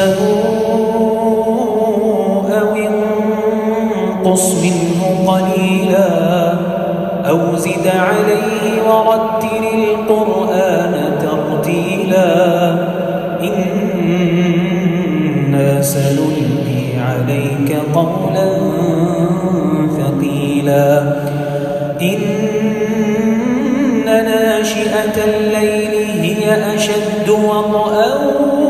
نصفه أو انقص منه قليلا أو زد عليه ورتل القرآن ترتيلا إنا سنلقي عليك قولا ثقيلا إن ناشئة الليل هي أشد وطئا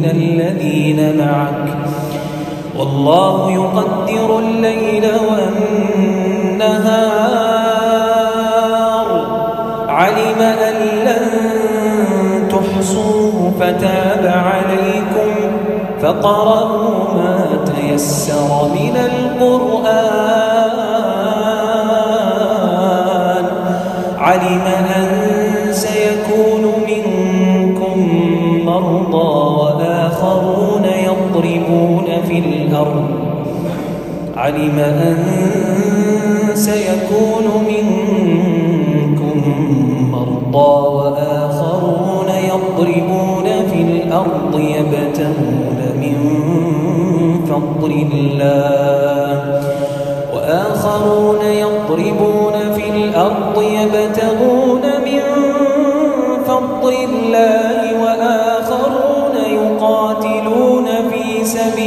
من الذين معك. والله يقدر الليل والنهار. علم أن لن تحصوه فتاب عليكم. فقرأوا ما تيسر من القرآن. علم وآخرون يضربون في الأرض. علم أن سيكون منكم مرضى وآخرون يضربون في الأرض يبتغون من فضل الله. وآخرون يضربون في الأرض يبتغون من فضل الله.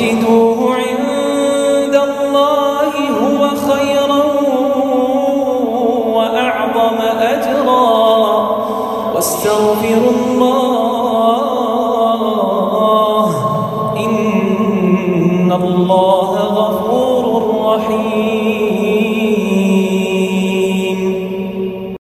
تجدوه عند الله هو خيرا وأعظم أجرا. واستغفروا